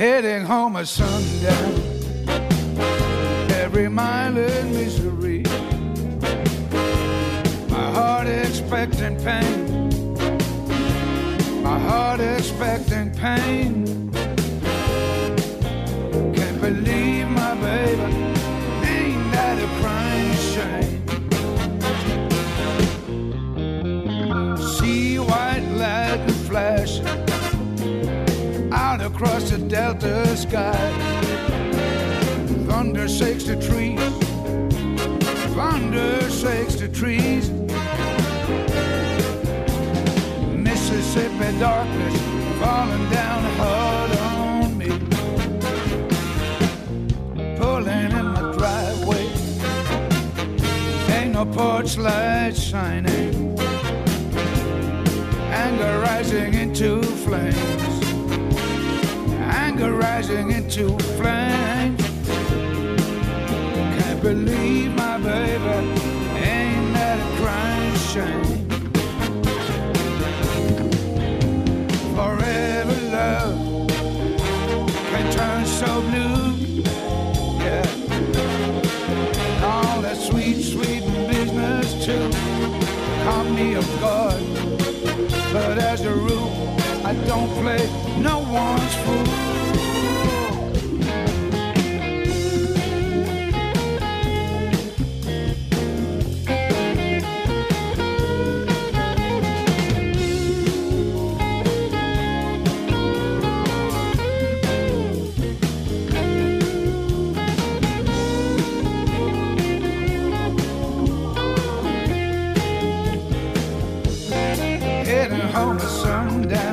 heading home at sundown. Every mile in misery, my heart expecting pain, my heart expecting pain. Delta sky. Thunder shakes the trees, thunder shakes the trees. Mississippi darkness falling down hard on me. Pulling in my driveway, ain't no porch light shining. Anger rising into flames anger rising into flames. Can't believe my baby ain't that a crying shame. Forever love can turn so blue. Yeah. All that sweet, sweet business too. Me off guard. But as a rule, I don't play no one's fool. Home at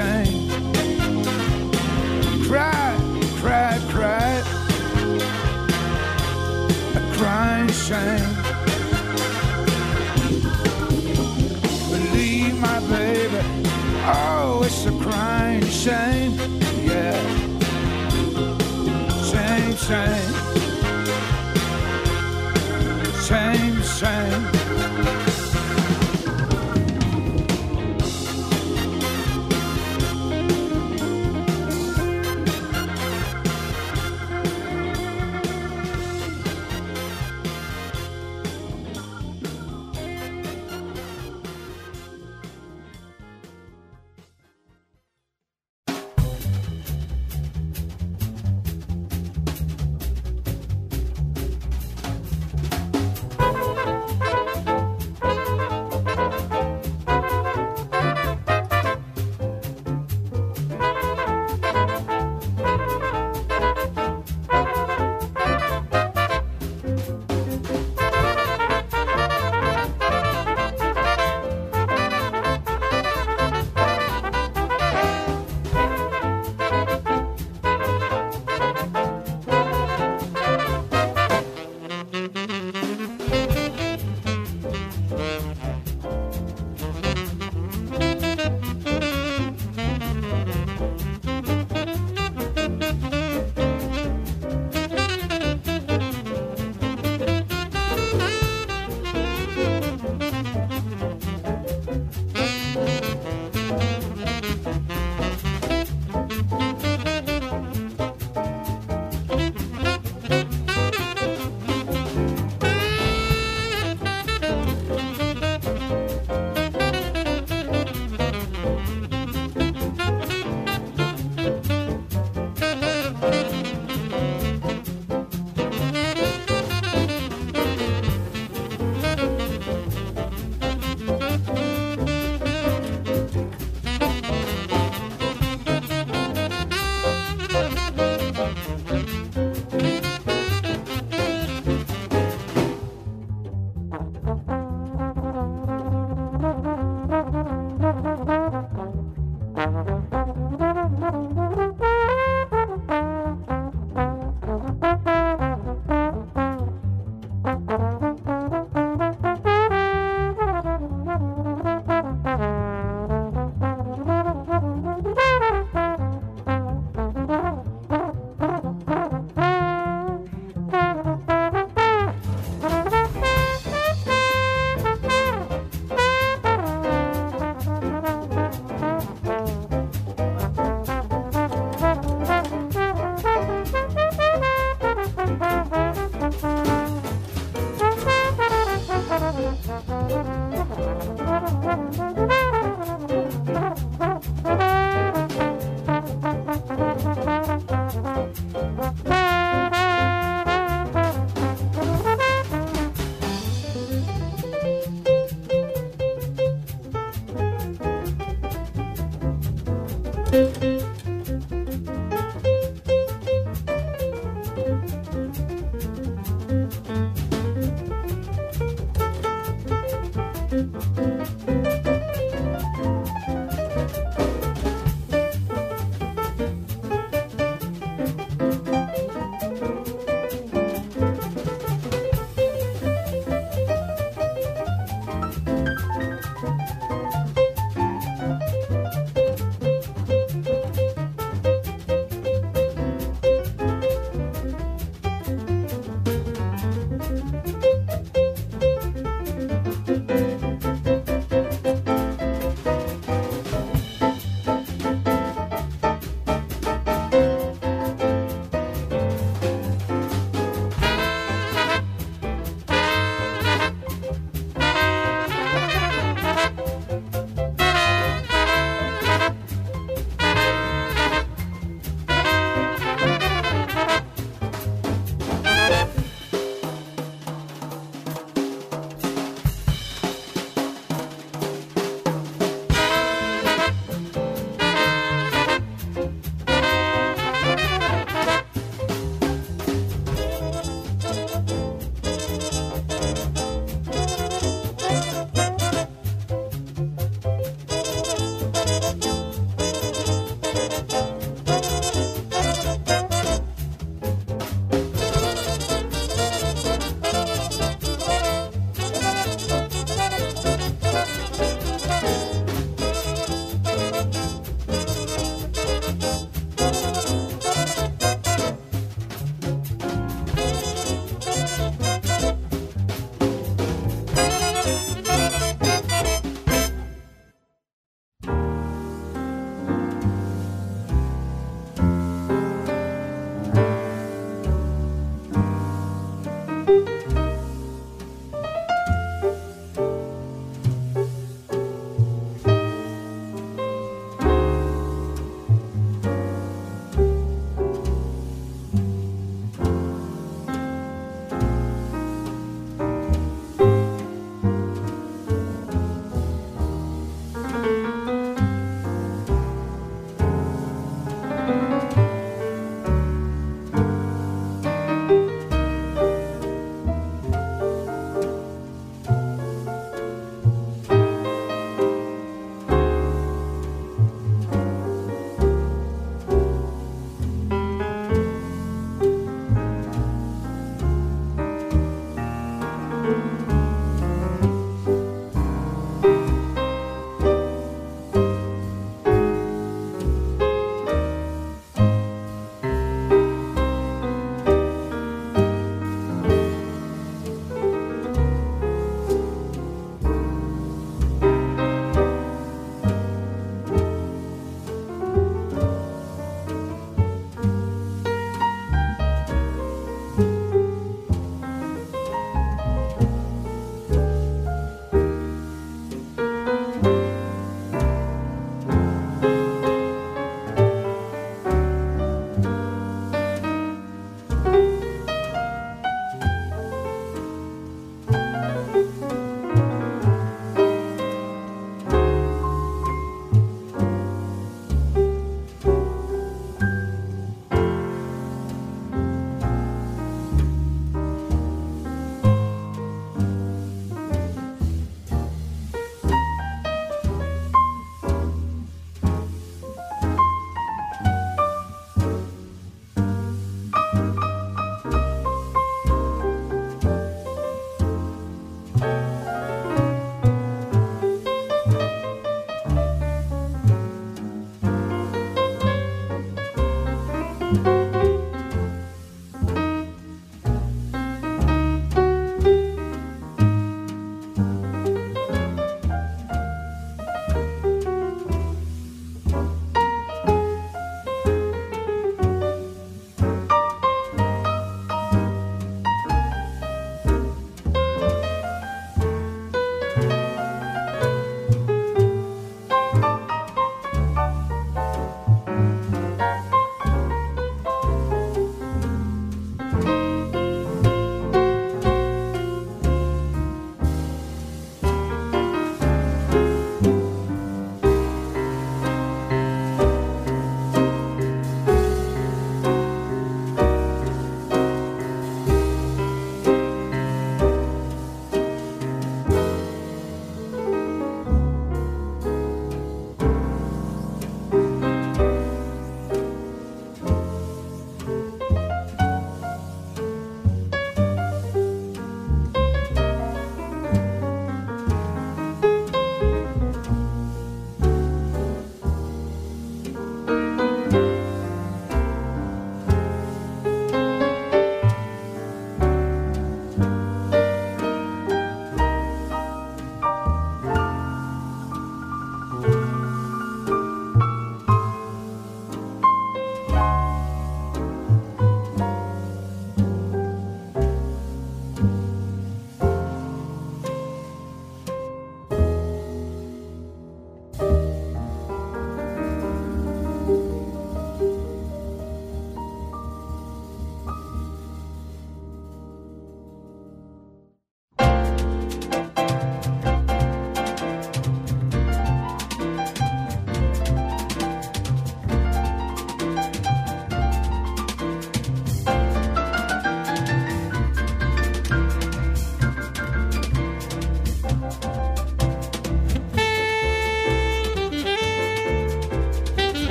shame. Cry, cry, cry. A crying shame. Believe my baby. Oh, it's a crying shame. Yeah. Shame, shame. Shame,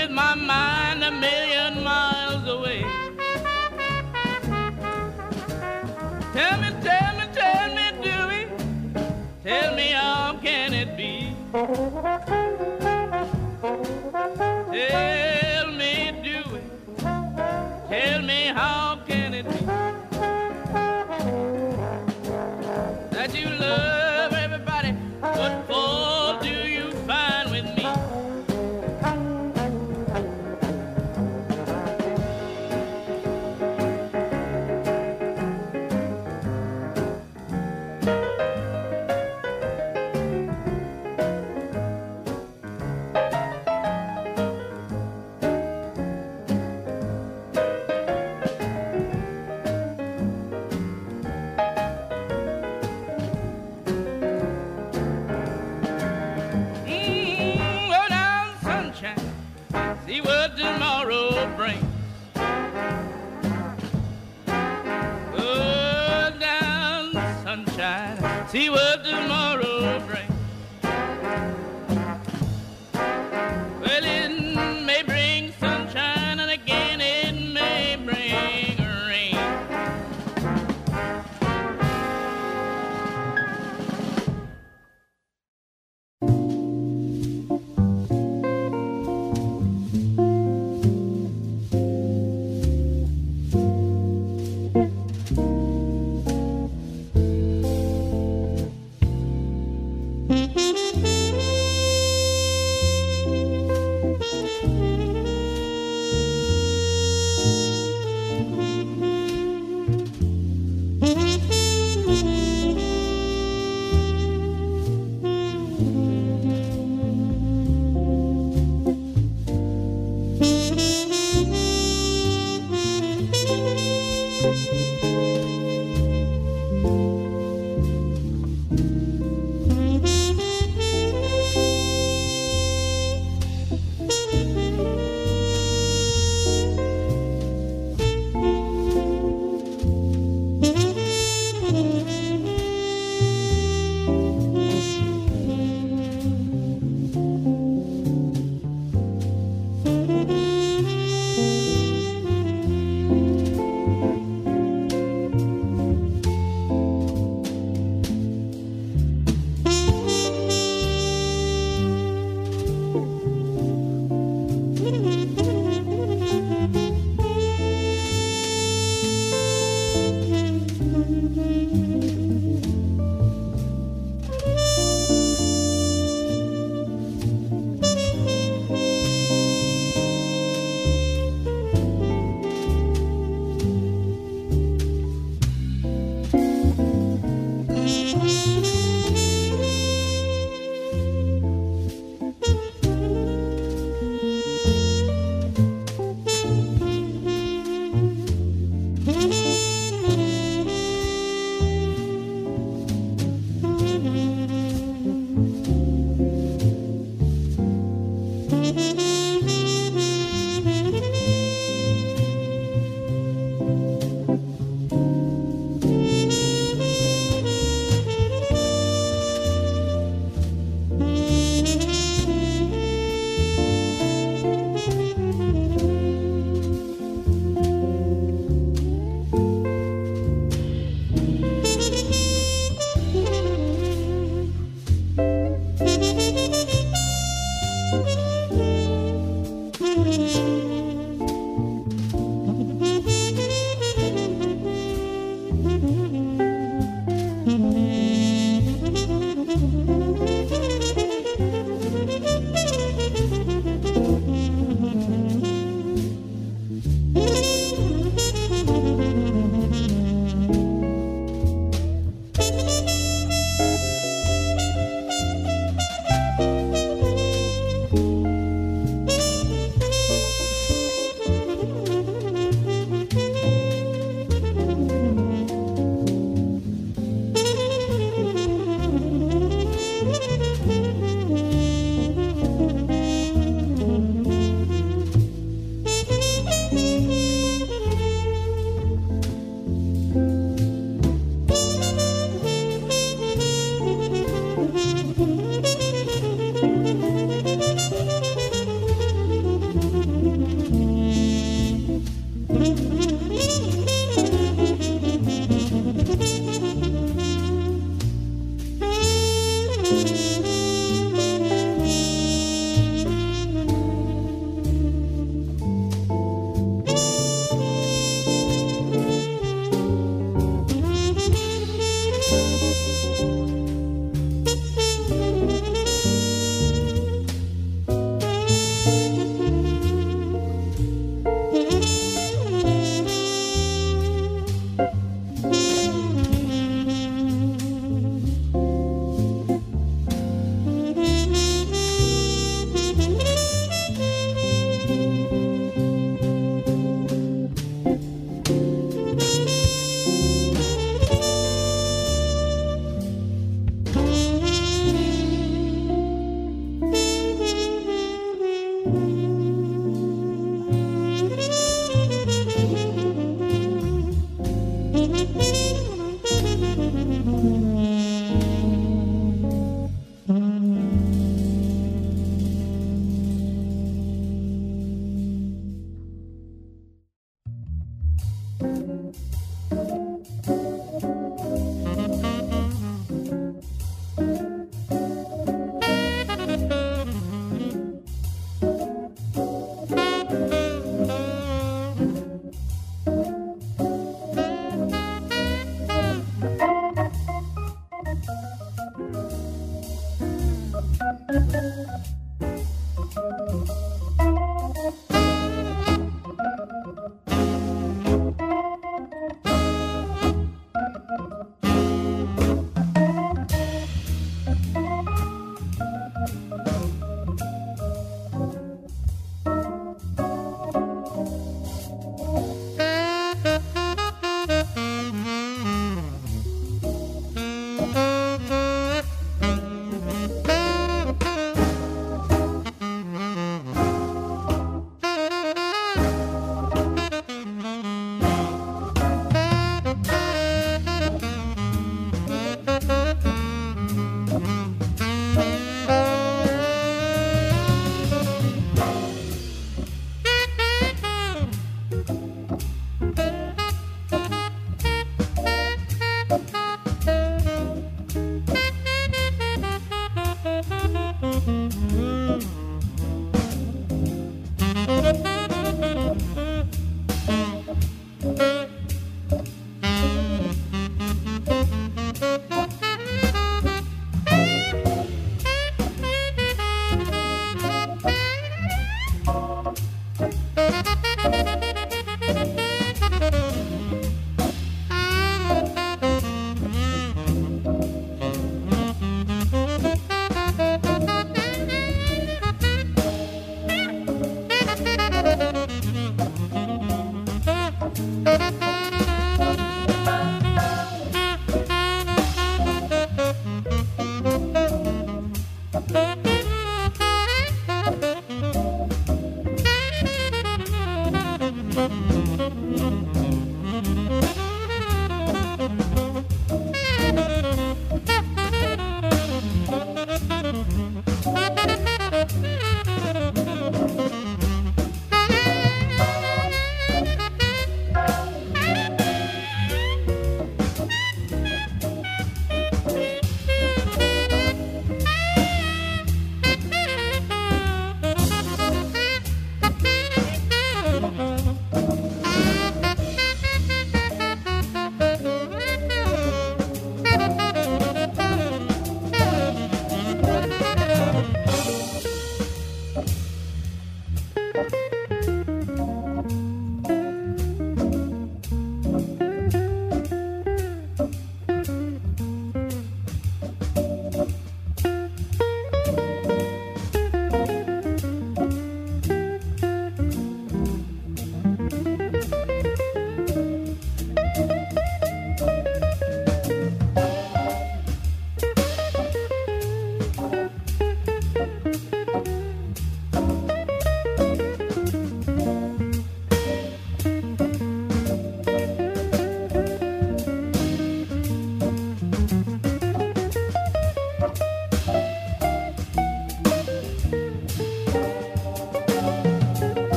with my mind.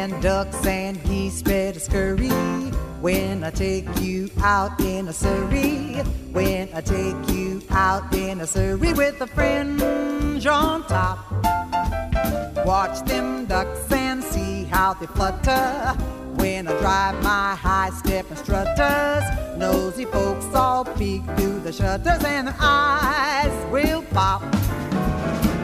And ducks and geese better scurry when I take you out in a surrey. When I take you out in a surrey with a fringe on top. Watch them ducks and see how they flutter. When I drive my high step strutters, nosy folks all peek through the shutters and their eyes will pop.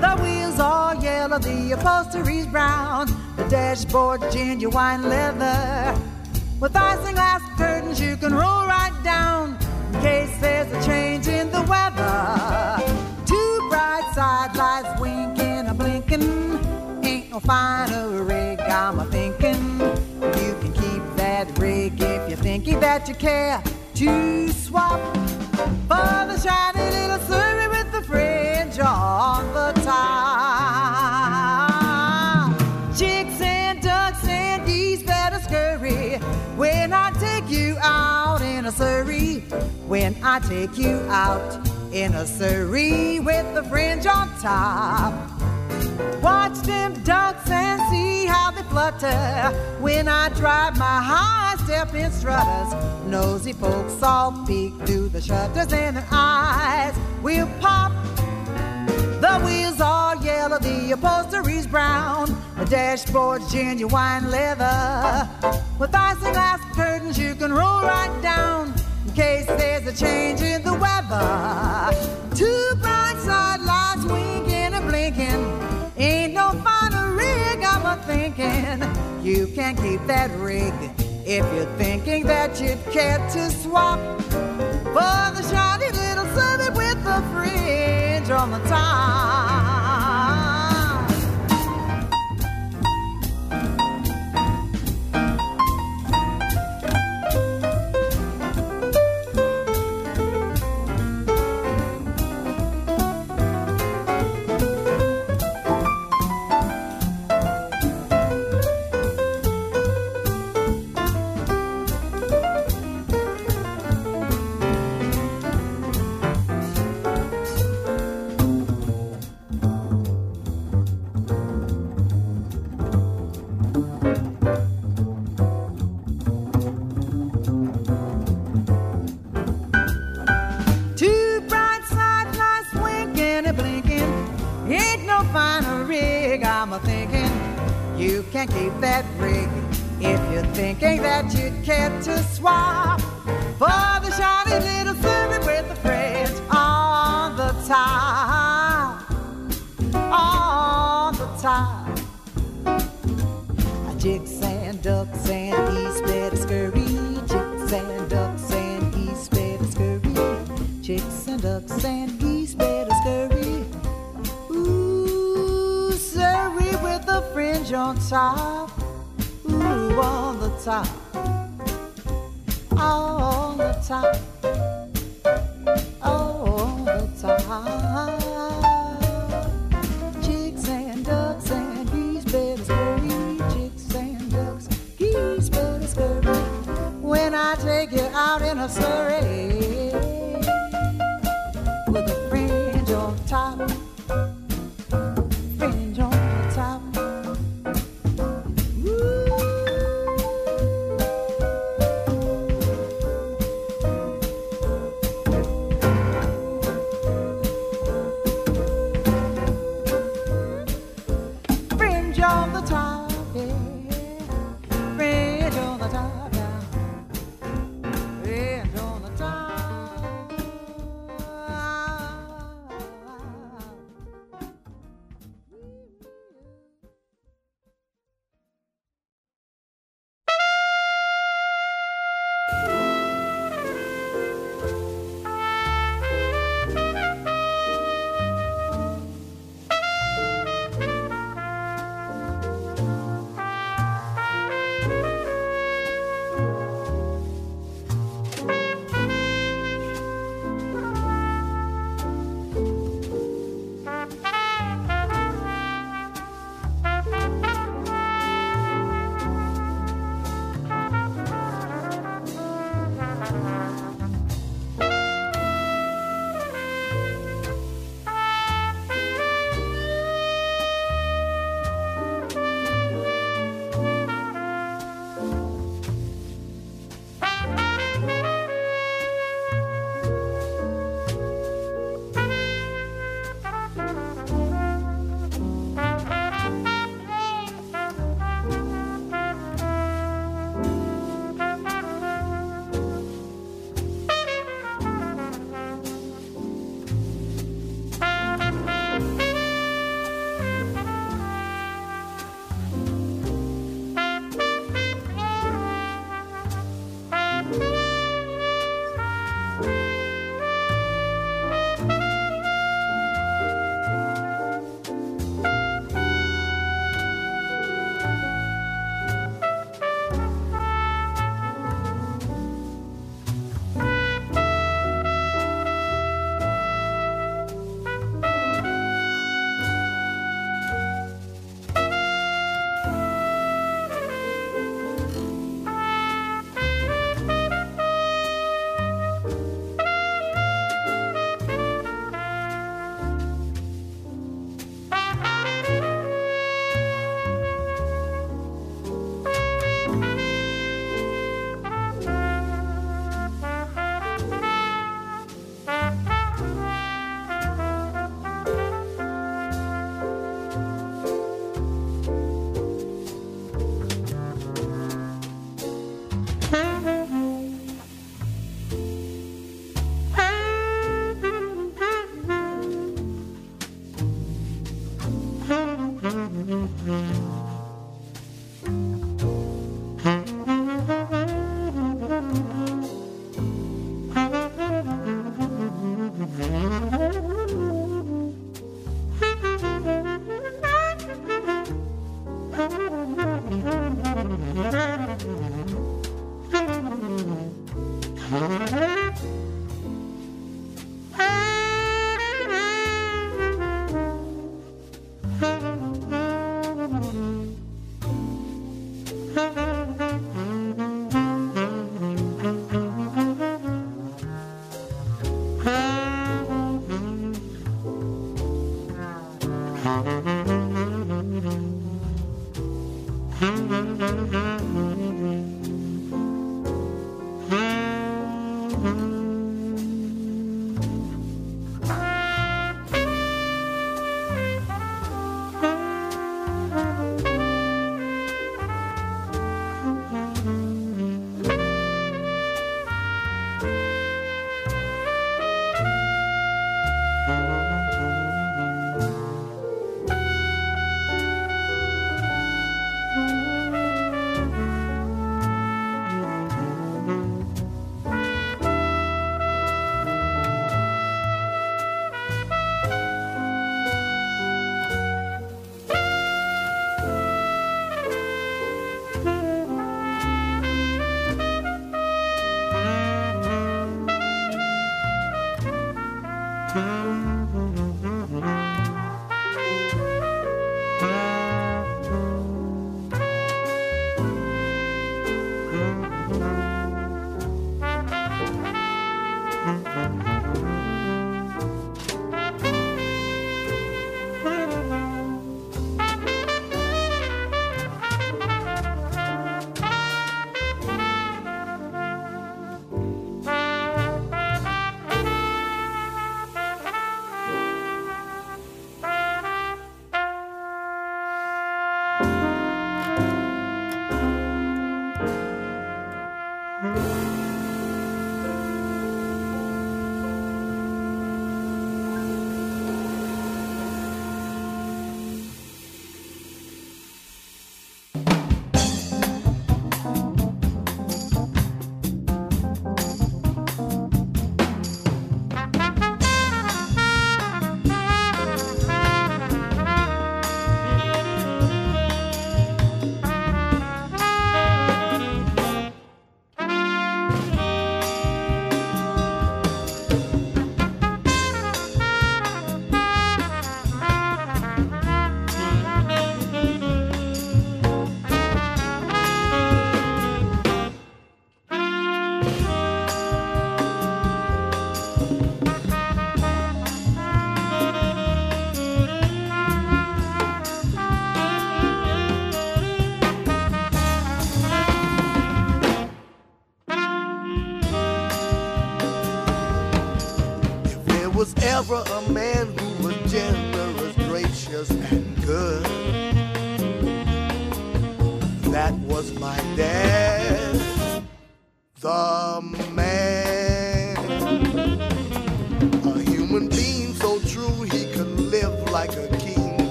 The wheels are yellow, the upholstery's brown. Dashboard genuine leather. With isinglass curtains you can roll right down in case there's a change in the weather. Two bright side lights winking and blinking. Ain't no finer rig, I'm a thinking. You can keep that rig if you're thinking that you care to swap for the shiny little Surrey with the fringe on the top. In a surrey. When I take you out in a surrey with the fringe on top. Watch them ducks and see how they flutter when I drive my high stepping strutters. Nosy folks all peek through the shutters and their eyes will pop the wheels are yellow, the upholstery's brown, the dashboard's genuine leather. With isinglass curtains, you can roll right down in case there's a change in the weather. Two bright side lights winking and blinking. Ain't no finer rig, I'm a thinking. You can't keep that rig if you're thinking that you'd care to swap for the shiny little Surrey with the fringe on the. that rig. If you're thinking that you'd care to swap. on top, ooh, on the top, on the top.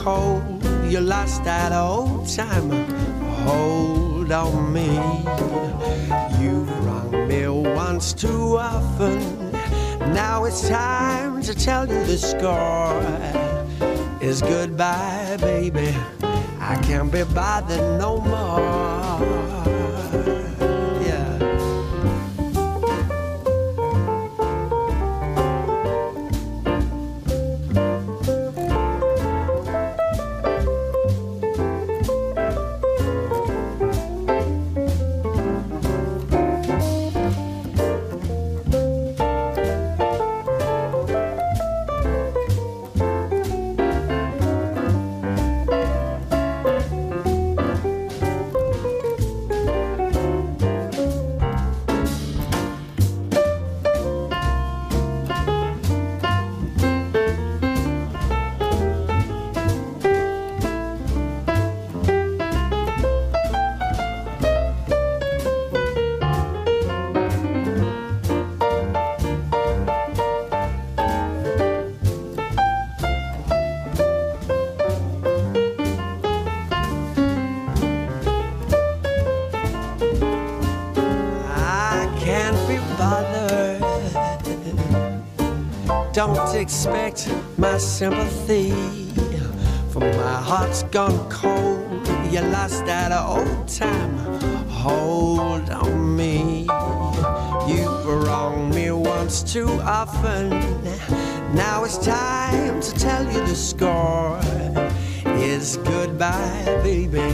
Cold. You lost that old time hold on me. You've wronged me once too often. Now it's time to tell you the score is goodbye, baby. I can't be bothered no more. Don't expect my sympathy. For my heart's gone cold. You lost that old time. Hold on me. You wronged me once too often. Now it's time to tell you the score. It's goodbye, baby.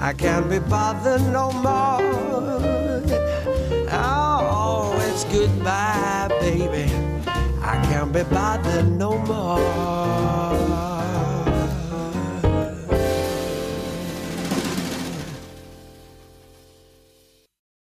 I can't be bothered no more. Bothered no more.